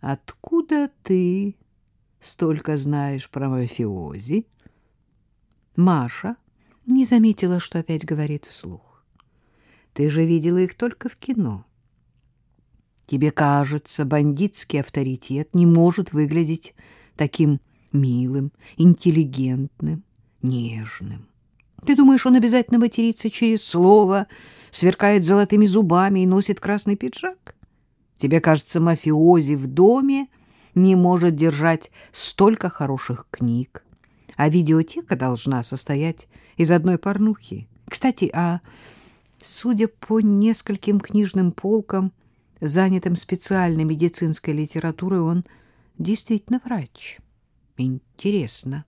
Откуда ты столько знаешь про мафиози? Маша не заметила, что опять говорит вслух. Ты же видела их только в кино. Тебе кажется, бандитский авторитет не может выглядеть таким милым, интеллигентным, нежным. Ты думаешь, он обязательно матерится через слово, сверкает золотыми зубами и носит красный пиджак? Тебе кажется, мафиози в доме не может держать столько хороших книг, а видеотека должна состоять из одной порнухи. Кстати, а судя по нескольким книжным полкам, занятым специальной медицинской литературой, он действительно врач. Интересно.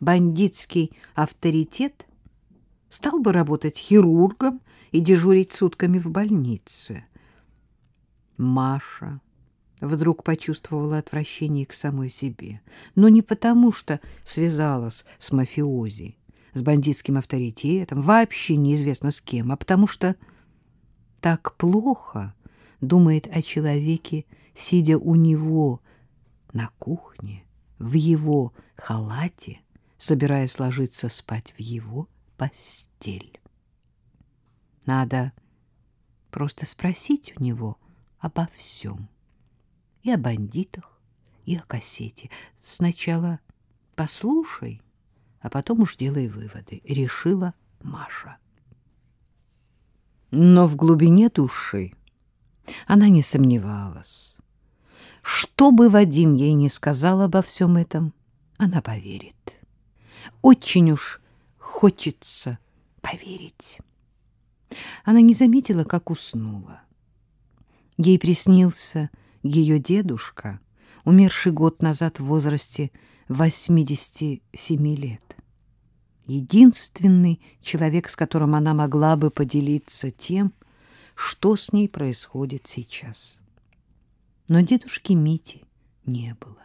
Бандитский авторитет стал бы работать хирургом и дежурить сутками в больнице. Маша вдруг почувствовала отвращение к самой себе, но не потому, что связалась с мафиози, с бандитским авторитетом, вообще неизвестно с кем, а потому что так плохо думает о человеке, сидя у него на кухне, в его халате, собираясь ложиться спать в его постель. Надо просто спросить у него обо всем. И о бандитах, и о кассете. Сначала послушай, а потом уж делай выводы, решила Маша. Но в глубине души она не сомневалась. Что бы Вадим ей не сказал обо всем этом, она поверит. Очень уж хочется поверить. Она не заметила, как уснула. Ей приснился ее дедушка, умерший год назад в возрасте 87 лет. Единственный человек, с которым она могла бы поделиться тем, что с ней происходит сейчас. Но дедушки Мити не было.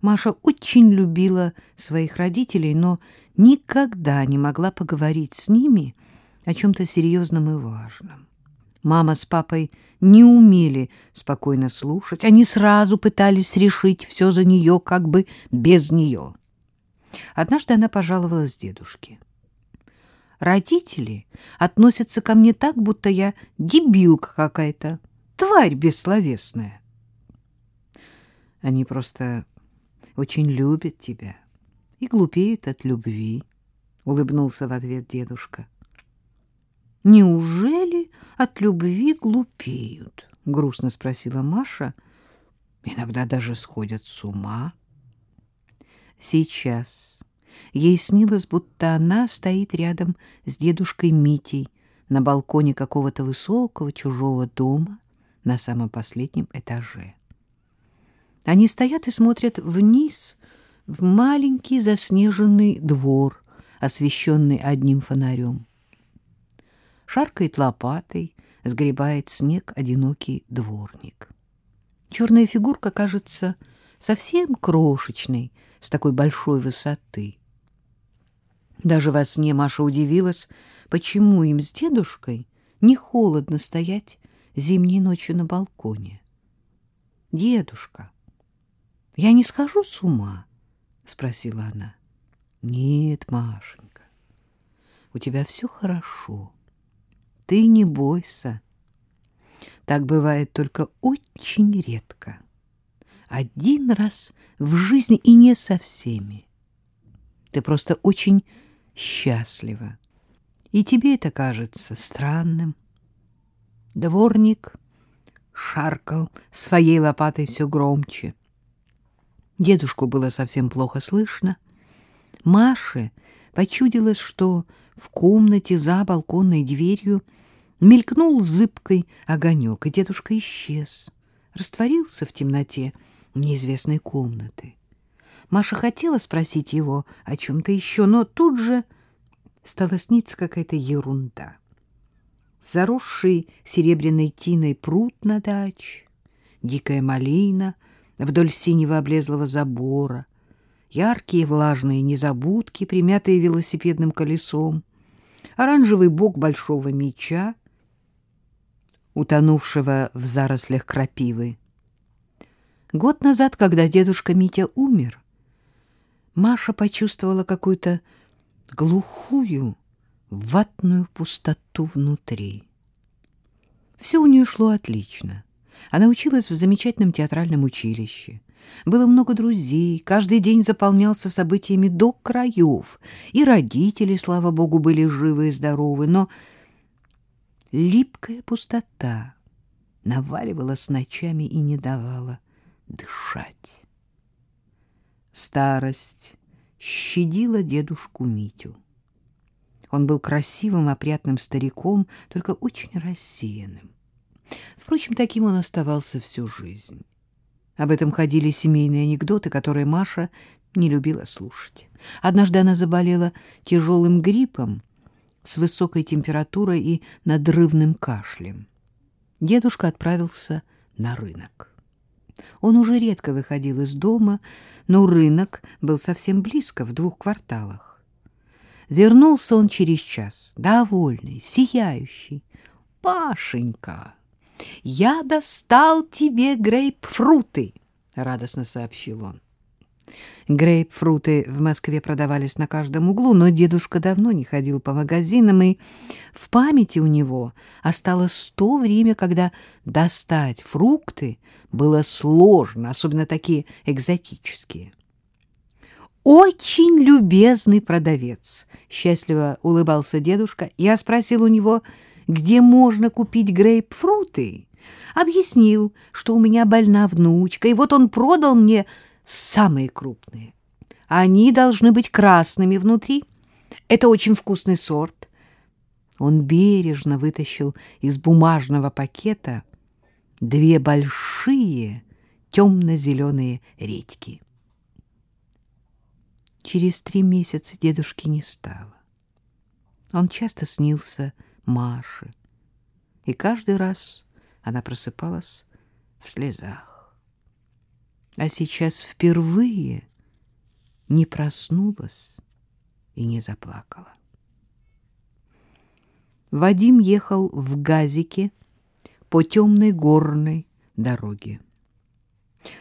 Маша очень любила своих родителей, но никогда не могла поговорить с ними о чем-то серьезном и важном. Мама с папой не умели спокойно слушать, они сразу пытались решить все за нее, как бы без нее. Однажды она пожаловалась дедушке. Родители относятся ко мне так, будто я дебилка какая-то, тварь бессловесная. Они просто очень любят тебя и глупеют от любви, — улыбнулся в ответ дедушка. — Неужели от любви глупеют? — грустно спросила Маша. — Иногда даже сходят с ума. Сейчас ей снилось, будто она стоит рядом с дедушкой Митей на балконе какого-то высокого чужого дома на самом последнем этаже. Они стоят и смотрят вниз в маленький заснеженный двор, освещенный одним фонарем. Шаркает лопатой, сгребает снег одинокий дворник. Черная фигурка кажется совсем крошечной, с такой большой высоты. Даже во сне Маша удивилась, почему им с дедушкой не холодно стоять зимней ночью на балконе. «Дедушка, я не схожу с ума?» — спросила она. «Нет, Машенька, у тебя все хорошо. Ты не бойся. Так бывает только очень редко. Один раз в жизни и не со всеми. Ты просто очень счастлива. И тебе это кажется странным. Дворник шаркал своей лопатой все громче. Дедушку было совсем плохо слышно. Маше почудилось, что в комнате за балконной дверью мелькнул зыбкой огонек, и дедушка исчез, растворился в темноте неизвестной комнаты. Маша хотела спросить его о чем-то еще, но тут же стала сниться какая-то ерунда. Заросший серебряной тиной пруд на дач, дикая малина — вдоль синего облезлого забора, яркие влажные незабудки, примятые велосипедным колесом, оранжевый бок большого меча, утонувшего в зарослях крапивы. Год назад, когда дедушка Митя умер, Маша почувствовала какую-то глухую, ватную пустоту внутри. Все у нее шло отлично. Она училась в замечательном театральном училище. Было много друзей, каждый день заполнялся событиями до краев, и родители, слава богу, были живы и здоровы, но липкая пустота наваливалась ночами и не давала дышать. Старость щадила дедушку Митю. Он был красивым, опрятным стариком, только очень рассеянным. Впрочем, таким он оставался всю жизнь. Об этом ходили семейные анекдоты, которые Маша не любила слушать. Однажды она заболела тяжелым гриппом с высокой температурой и надрывным кашлем. Дедушка отправился на рынок. Он уже редко выходил из дома, но рынок был совсем близко, в двух кварталах. Вернулся он через час, довольный, сияющий. «Пашенька, я достал тебе грейпфруты!» — радостно сообщил он. Грейпфруты в Москве продавались на каждом углу, но дедушка давно не ходил по магазинам, и в памяти у него осталось то время, когда достать фрукты было сложно, особенно такие экзотические. «Очень любезный продавец!» — счастливо улыбался дедушка. Я спросил у него, где можно купить грейпфруты. Объяснил, что у меня больна внучка, и вот он продал мне самые крупные. Они должны быть красными внутри. Это очень вкусный сорт. Он бережно вытащил из бумажного пакета две большие темно-зеленые редьки. Через три месяца дедушки не стало. Он часто снился Маше, и каждый раз она просыпалась в слезах а сейчас впервые не проснулась и не заплакала. Вадим ехал в газике по темной горной дороге.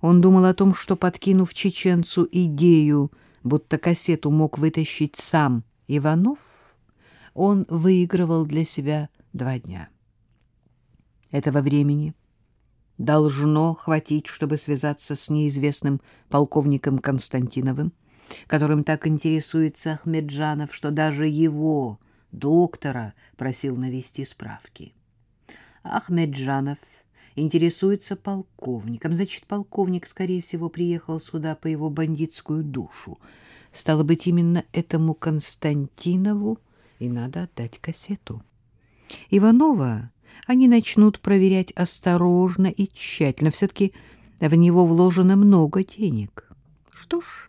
Он думал о том, что, подкинув чеченцу идею, будто кассету мог вытащить сам Иванов, он выигрывал для себя два дня. Этого времени должно хватить, чтобы связаться с неизвестным полковником Константиновым, которым так интересуется Ахмеджанов, что даже его, доктора, просил навести справки. Ахмеджанов интересуется полковником. Значит, полковник, скорее всего, приехал сюда по его бандитскую душу. Стало быть, именно этому Константинову и надо отдать кассету. Иванова они начнут проверять осторожно и тщательно. Все-таки в него вложено много денег. Что ж,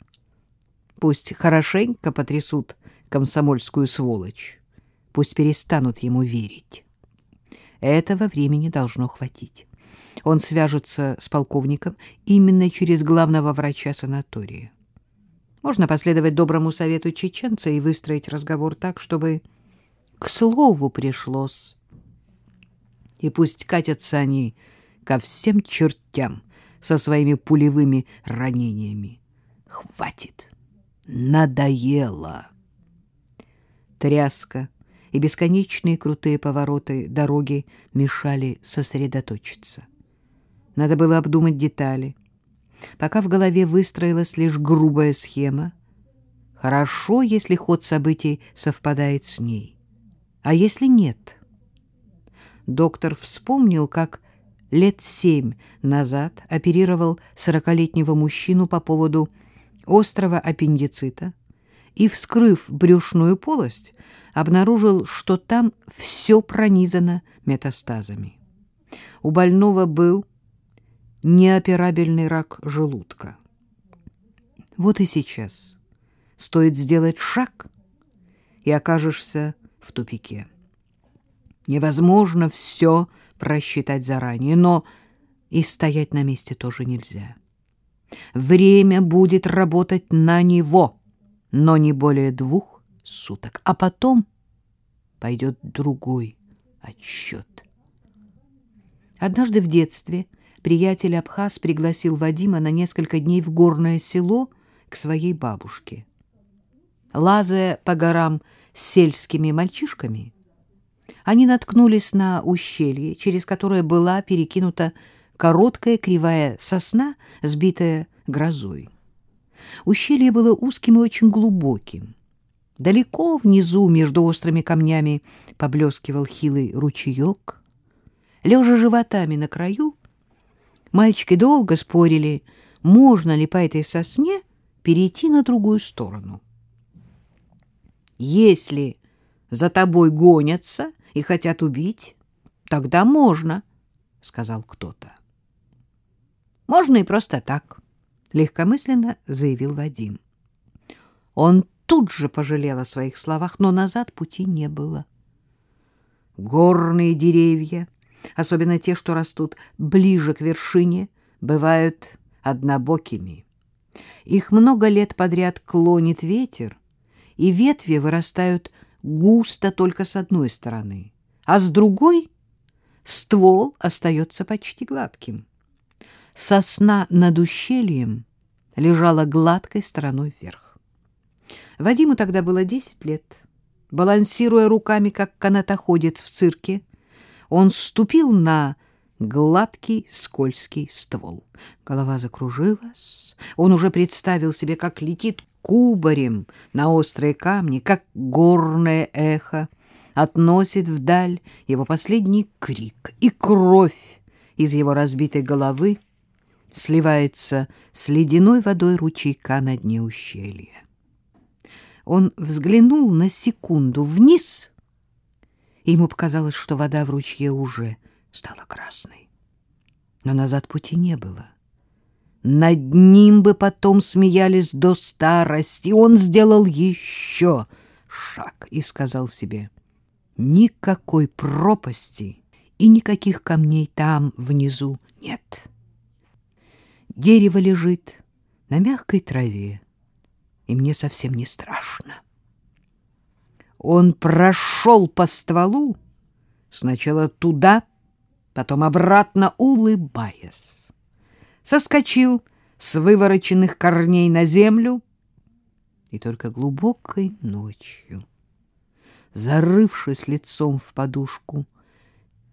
пусть хорошенько потрясут комсомольскую сволочь. Пусть перестанут ему верить. Этого времени должно хватить. Он свяжется с полковником именно через главного врача санатория. Можно последовать доброму совету чеченца и выстроить разговор так, чтобы к слову пришлось и пусть катятся они ко всем чертям со своими пулевыми ранениями. Хватит! Надоело! Тряска и бесконечные крутые повороты дороги мешали сосредоточиться. Надо было обдумать детали. Пока в голове выстроилась лишь грубая схема, хорошо, если ход событий совпадает с ней. А если нет — доктор вспомнил, как лет семь назад оперировал сорокалетнего мужчину по поводу острого аппендицита и, вскрыв брюшную полость, обнаружил, что там все пронизано метастазами. У больного был неоперабельный рак желудка. Вот и сейчас стоит сделать шаг, и окажешься в тупике. Невозможно все просчитать заранее, но и стоять на месте тоже нельзя. Время будет работать на него, но не более двух суток, а потом пойдет другой отсчет. Однажды в детстве приятель Абхаз пригласил Вадима на несколько дней в горное село к своей бабушке. Лазая по горам с сельскими мальчишками, они наткнулись на ущелье, через которое была перекинута короткая кривая сосна, сбитая грозой. Ущелье было узким и очень глубоким. Далеко внизу, между острыми камнями, поблескивал хилый ручеек. Лежа животами на краю, мальчики долго спорили, можно ли по этой сосне перейти на другую сторону. Если за тобой гонятся и хотят убить, тогда можно, — сказал кто-то. Можно и просто так, — легкомысленно заявил Вадим. Он тут же пожалел о своих словах, но назад пути не было. Горные деревья, особенно те, что растут ближе к вершине, бывают однобокими. Их много лет подряд клонит ветер, и ветви вырастают густо только с одной стороны, а с другой ствол остается почти гладким. Сосна над ущельем лежала гладкой стороной вверх. Вадиму тогда было десять лет. Балансируя руками, как канатоходец в цирке, он ступил на гладкий скользкий ствол. Голова закружилась. Он уже представил себе, как летит кубарем на острые камни, как горное эхо относит вдаль его последний крик, и кровь из его разбитой головы сливается с ледяной водой ручейка на дне ущелья. Он взглянул на секунду вниз, и ему показалось, что вода в ручье уже стала красной. Но назад пути не было. Над ним бы потом смеялись до старости. Он сделал еще шаг и сказал себе, никакой пропасти и никаких камней там внизу нет. Дерево лежит на мягкой траве, и мне совсем не страшно. Он прошел по стволу, сначала туда, потом обратно, улыбаясь. Соскочил с вывороченных корней на землю, и только глубокой ночью, зарывшись лицом в подушку,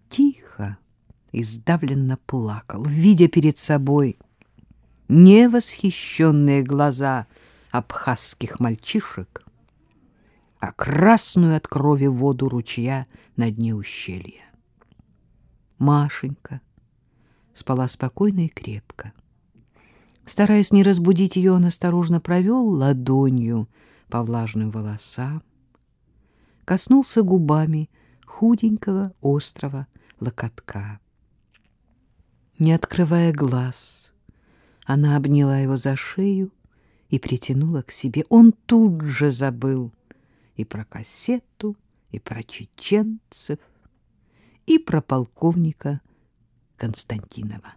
тихо и сдавленно плакал, видя перед собой невосхищенные глаза абхазских мальчишек, а красную от крови воду ручья на дне ущелья. Машенька спала спокойно и крепко. Стараясь не разбудить ее, он осторожно провел ладонью по влажным волосам, коснулся губами худенького острого локотка. Не открывая глаз, она обняла его за шею и притянула к себе. Он тут же забыл и про кассету, и про чеченцев, и про полковника Константинова.